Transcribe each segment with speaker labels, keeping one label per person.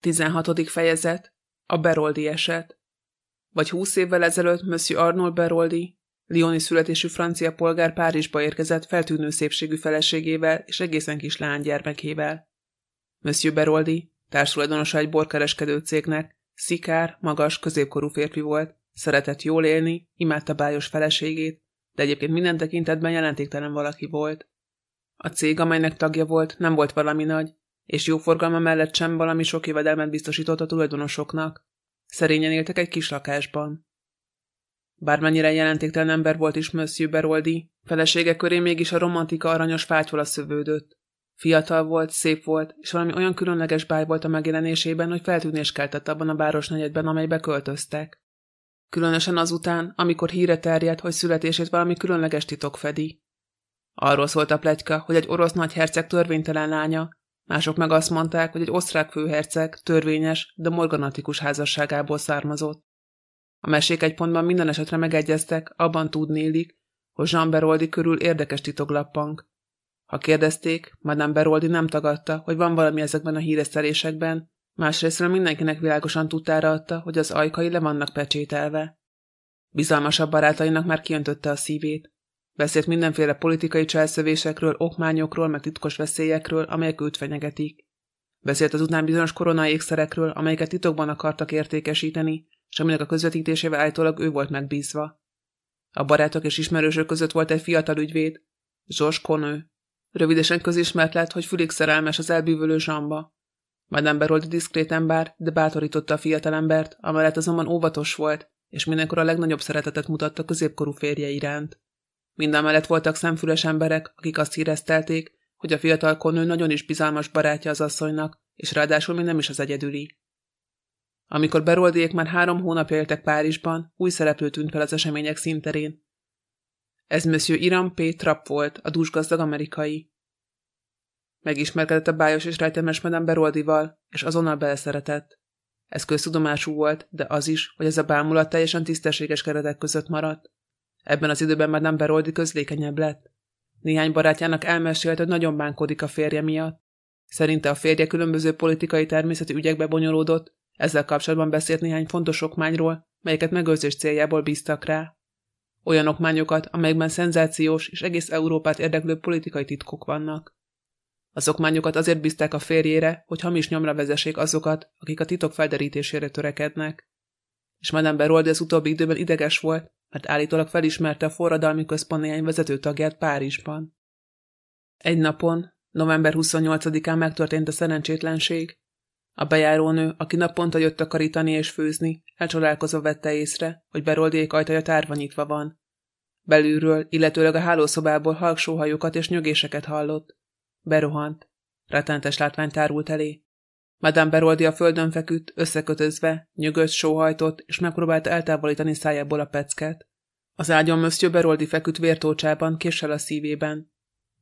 Speaker 1: 16. fejezet A Beroldi eset Vagy húsz évvel ezelőtt Monsieur Arnold Beroldi, Lioni születésű francia polgár Párizsba érkezett feltűnő szépségű feleségével és egészen kis gyermekével. Monsieur Beroldi, társulajdonosa egy borkereskedő cégnek, szikár, magas, középkorú férfi volt, szeretett jól élni, imádta bájos feleségét, de egyébként minden tekintetben jelentéktelen valaki volt. A cég, amelynek tagja volt, nem volt valami nagy, és jó forgalma mellett sem valami sok jövedelmet biztosított a tulajdonosoknak. Szerényen éltek egy kis lakásban. Bármennyire jelentéktelen ember volt is Monsieur Beroldi, felesége köré mégis a romantika aranyos fátyvola szövődött. Fiatal volt, szép volt, és valami olyan különleges báj volt a megjelenésében, hogy feltűnés keltett abban a városnegyedben, amelybe költöztek. Különösen azután, amikor híre terjedt, hogy születését valami különleges titok fedi. Arról szólt a plegyka, hogy egy orosz nagyherceg törvénytelen lánya, Mások meg azt mondták, hogy egy osztrák főherceg törvényes, de morganatikus házasságából származott. A mesék egy pontban minden esetre megegyeztek, abban tudnélik, hogy Jean Beroldi körül érdekes titoglappank. Ha kérdezték, Madame Beroldi nem tagadta, hogy van valami ezekben a híresztelésekben, másrésztről mindenkinek világosan tudtára adta, hogy az ajkai le vannak pecsételve. Bizalmasabb barátainak már kiöntötte a szívét. Beszélt mindenféle politikai cselszövésekről, okmányokról, meg titkos veszélyekről, amelyek őt fenyegetik. Beszélt azután bizonyos koronaékszerekről, amelyeket titokban akartak értékesíteni, és aminek a közvetítésével állítólag ő volt megbízva. A barátok és ismerősök között volt egy fiatal ügyvéd, Zsors Konő. Rövidesen közismert lett, hogy fülig szerelmes az elbűvölő zsamba. Madame Beroldi diszkrét ember, de bátorította a fiatalembert, amellett azonban óvatos volt, és mindenkor a legnagyobb szeretetet mutatta középkorú férje iránt. Mindemellett voltak szemfüles emberek, akik azt híreztelték, hogy a fiatal konő nagyon is bizalmas barátja az asszonynak, és ráadásul még nem is az egyedüli. Amikor Beroldiék már három hónapja éltek Párizsban, új szereplő tűnt fel az események színterén. Ez Monsieur Iram P. Trapp volt, a dúsgazdag amerikai. Megismerkedett a bájos és rejtelmes Madame Beroldival, és azonnal beleszeretett. Ez köztudomású volt, de az is, hogy ez a bámulat teljesen tisztességes keretek között maradt. Ebben az időben már nem Beroldi közlékenyebb lett. Néhány barátjának elmesélt, hogy nagyon bánkodik a férje miatt. Szerinte a férje különböző politikai természeti ügyekbe bonyolódott, ezzel kapcsolatban beszélt néhány fontos okmányról, melyeket megőrzés céljából bíztak rá. Olyan okmányokat, amelyekben szenzációs és egész Európát érdeklő politikai titkok vannak. Az okmányokat azért bízták a férjére, hogy hamis nyomra vezessék azokat, akik a titok felderítésére törekednek. És Madame Beroldi az utóbbi időben ideges volt, mert állítólag felismerte a forradalmi központ néhány vezető tagját Párizsban. Egy napon, november 28-án megtörtént a szerencsétlenség. A bejárónő, aki naponta jött takarítani és főzni, elcsodálkozva vette észre, hogy Beroldék ajtaja tárva nyitva van. Belülről, illetőleg a hálószobából halksóhajokat és nyögéseket hallott. Berohant. Retentes látvány tárult elé. Madame Beroldi a földön feküdt, összekötözve, nyögött, sóhajtott, és megpróbálta eltávolítani szájából a pecket. Az ágyon Monsieur Beroldi feküdt vértócsában, késsel a szívében.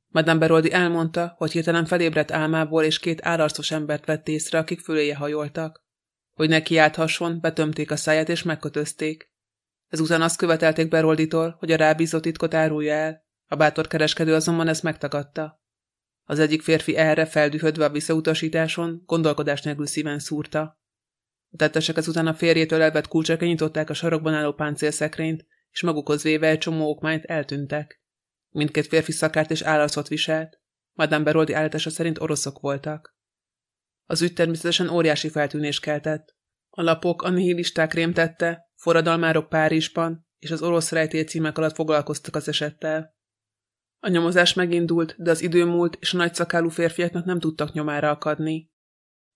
Speaker 1: Madame Beroldi elmondta, hogy hirtelen felébredt álmából, és két állarcos embert vett észre, akik föléje hajoltak. Hogy ne kiálthasson, betömték a száját és megkötözték. Ezután azt követelték Berolditól, hogy a rábízott titkot árulja el. A bátor kereskedő azonban ezt megtagadta. Az egyik férfi erre feldühödve a visszautasításon, gondolkodás nélkül szíven szúrta. A tettesek ezután a férjétől elvett kulcsra nyitották a sarokban álló páncélszekrényt, és magukhoz véve egy csomó okmányt eltűntek. Mindkét férfi szakárt és állarcot viselt. Madame Beroldi állítása szerint oroszok voltak. Az ügy természetesen óriási feltűnés keltett. A lapok a nihilisták rémtette, forradalmárok Párizsban, és az orosz rejtély címek alatt foglalkoztak az esettel. A nyomozás megindult, de az idő múlt, és a nagyszakálú férfiaknak nem tudtak nyomára akadni.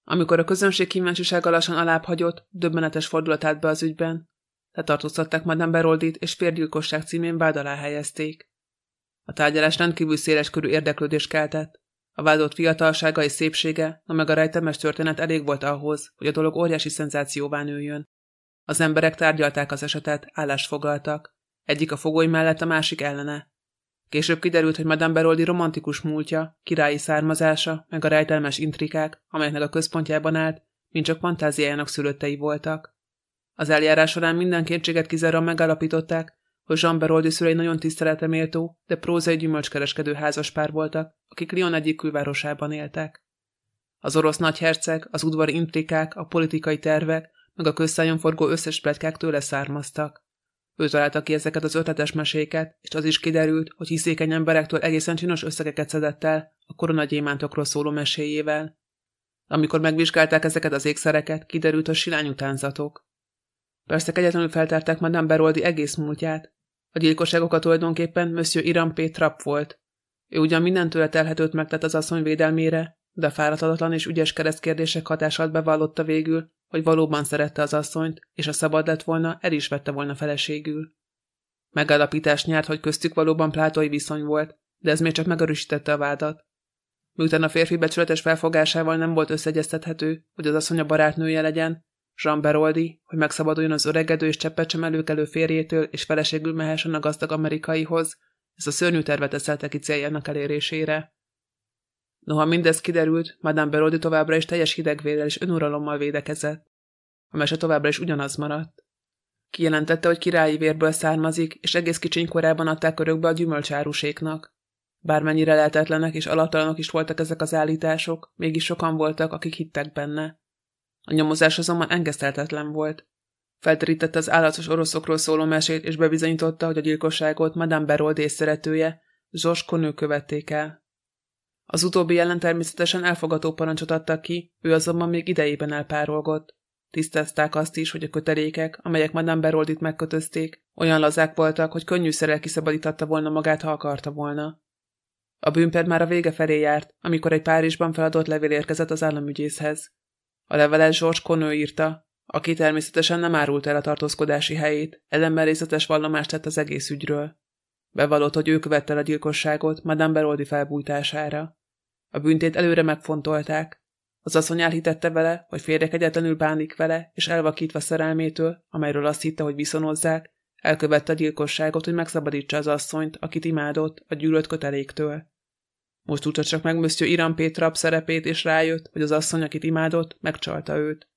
Speaker 1: Amikor a közönség kíváncsisága lassan alább hagyott, döbbenetes fordulat állt be az ügyben. Letartóztatták Madame Beroldit, és férgyilkosság címén vád alá helyezték. A tárgyalás rendkívül széles körű érdeklődés keltett. A vádolt fiatalsága és szépsége, na meg a rejtemes történet elég volt ahhoz, hogy a dolog óriási szenzációvá nőjön. Az emberek tárgyalták az esetet, állást foglaltak. Egyik a fogoly mellett, a másik ellene. Később kiderült, hogy Madame Beroldi romantikus múltja, királyi származása, meg a rejtelmes intrikák, amelyeknek a központjában állt, mind csak fantáziájának szülöttei voltak. Az eljárás során minden kétséget kizáróan megállapították, hogy Jean Beroldi szülei nagyon tiszteleteméltó, de prózai gyümölcskereskedő házaspár voltak, akik Lyon egyik külvárosában éltek. Az orosz nagyherceg, az udvari intrikák, a politikai tervek, meg a közszájon forgó összes pletykák tőle származtak. Ő találta ki ezeket az ötletes meséket, és az is kiderült, hogy hiszékeny emberektől egészen csinos összegeket szedett el a koronagyémántokról szóló meséjével. Amikor megvizsgálták ezeket az ékszereket, kiderült, hogy silány utánzatok. Persze kegyetlenül feltárták Madame Beroldi egész múltját. A gyilkosságokat tulajdonképpen Monsieur Iram P. Trapp volt. Ő ugyan mindentől telhetőt megtett az asszony védelmére, de fáradhatatlan és ügyes keresztkérdések hatását bevallotta végül, hogy valóban szerette az asszonyt, és a szabad lett volna, el is vette volna feleségül. Megállapítást nyert, hogy köztük valóban plátói viszony volt, de ez még csak megerősítette a vádat. Miután a férfi becsületes felfogásával nem volt összegyeztethető, hogy az asszony a barátnője legyen, Jean Beroldi, hogy megszabaduljon az öregedő és cseppecsen előkelő férjétől és feleségül mehessen a gazdag amerikaihoz, ez a szörnyű tervet eszelte ki céljának elérésére. Noha mindez kiderült, Madame Beroldi továbbra is teljes hidegvérrel és önuralommal védekezett. A mese továbbra is ugyanaz maradt. Kijelentette, hogy királyi vérből származik, és egész kicsiny korában adták örökbe a gyümölcsáruséknak. Bármennyire lehetetlenek és alattalanok is voltak ezek az állítások, mégis sokan voltak, akik hittek benne. A nyomozás azonban engeszteltetlen volt. Felterítette az állatos oroszokról szóló mesét, és bebizonyította, hogy a gyilkosságot Madame Berold szeretője, Zsos Konő követték el. Az utóbbi ellen természetesen elfogató parancsot adtak ki, ő azonban még idejében elpárolgott. Tisztázták azt is, hogy a kötelékek, amelyek Madame Beroldit megkötözték, olyan lazák voltak, hogy könnyűszerrel kiszabadítatta volna magát, ha akarta volna. A bűnped már a vége felé járt, amikor egy Párizsban feladott levél érkezett az államügyészhez. A levelet George Conő írta, aki természetesen nem árult el a tartózkodási helyét, ellenben részletes vallomást tett az egész ügyről. Bevallott, hogy ő követte a gyilkosságot Madame Beroldi felbújtására. A büntét előre megfontolták. Az asszony elhitette vele, hogy férjek egyetlenül bánik vele, és elvakítva szerelmétől, amelyről azt hitte, hogy viszonozzák, elkövette a gyilkosságot, hogy megszabadítsa az asszonyt, akit imádott, a gyűlölt köteléktől. Most tudta csak meg Monsieur Iram Pétrap szerepét, és rájött, hogy az asszony, akit imádott, megcsalta őt.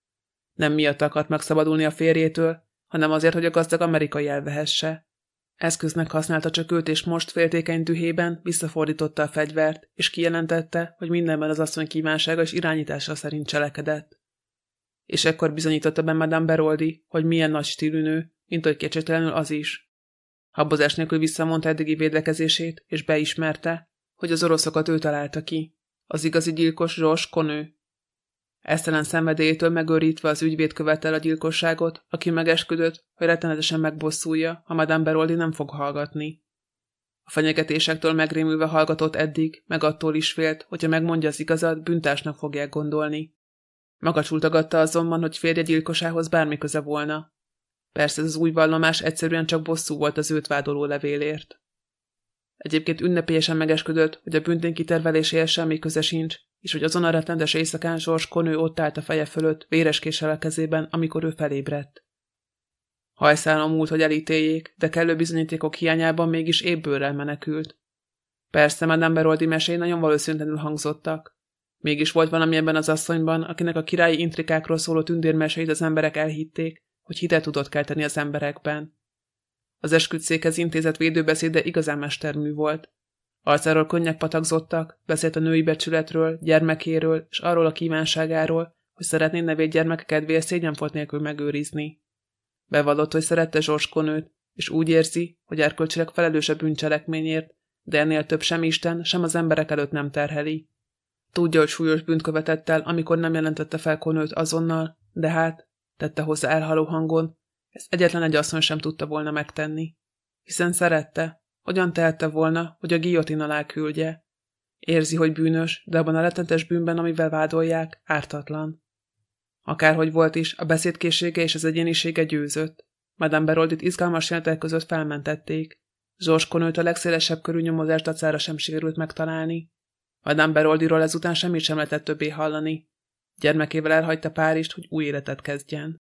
Speaker 1: Nem miatt akart megszabadulni a férjétől, hanem azért, hogy a gazdag amerikai elvehesse. Eszköznek használta csak őt, és most féltékeny dühében visszafordította a fegyvert, és kijelentette, hogy mindenben az asszony kívánsága és irányítása szerint cselekedett. És ekkor bizonyította be Madame Beroldi, hogy milyen nagy stílű nő, mint hogy kétségtelenül az is. Habozás nélkül visszamondta eddigi védekezését, és beismerte, hogy az oroszokat ő találta ki. Az igazi gyilkos Zsors Konő. Esztelen szenvedélyétől megőrítve az ügyvéd követel a gyilkosságot, aki megesküdött, hogy rettenetesen megbosszulja, ha Madame Beroldi nem fog hallgatni. A fenyegetésektől megrémülve hallgatott eddig, meg attól is félt, hogyha megmondja az igazat, büntásnak fogják gondolni. Magacsultagatta azonban, hogy férje gyilkosához bármi köze volna. Persze az új vallomás egyszerűen csak bosszú volt az őt vádoló levélért. Egyébként ünnepélyesen megesküdött, hogy a büntén kiterveléséhez semmi köze sincs, és hogy azon a rettenetes éjszakán Zsors Konő ott állt a feje fölött, véres késsel a kezében, amikor ő felébredt. Hajszálon múlt, hogy elítéljék, de kellő bizonyítékok hiányában mégis ébbőrrel menekült. Persze, Madame Beroldi meséi nagyon valószínűleg hangzottak. Mégis volt valami ebben az asszonyban, akinek a királyi intrikákról szóló tündérmeseit az emberek elhitték, hogy hitet tudott kelteni az emberekben. Az esküdszékhez intézett védőbeszéde igazán mestermű volt. Arcáról könnyek patakzottak, beszélt a női becsületről, gyermekéről és arról a kívánságáról, hogy szeretné nevét gyermeke kedvéért szégyenfolt nélkül megőrizni. Bevallott, hogy szerette Zsorskonőt, és úgy érzi, hogy erkölcsileg felelősebb bűncselekményért, de ennél több sem Isten, sem az emberek előtt nem terheli. Tudja, hogy súlyos bűnt követett el, amikor nem jelentette fel Konőt azonnal, de hát, tette hozzá elhaló hangon, ezt egyetlen egy asszony sem tudta volna megtenni. Hiszen szerette, hogyan tehette volna, hogy a guillotine alá küldje. Érzi, hogy bűnös, de abban a rettenetes bűnben, amivel vádolják, ártatlan. Akárhogy volt is, a beszédkészsége és az egyénisége győzött. Madame Beroldit izgalmas jelenetek között felmentették. Zsorskonőt a legszélesebb körű nyomozás dacára sem sikerült megtalálni. Madame Beroldiról ezután semmit sem lehetett többé hallani. Gyermekével elhagyta Párizst, hogy új életet kezdjen.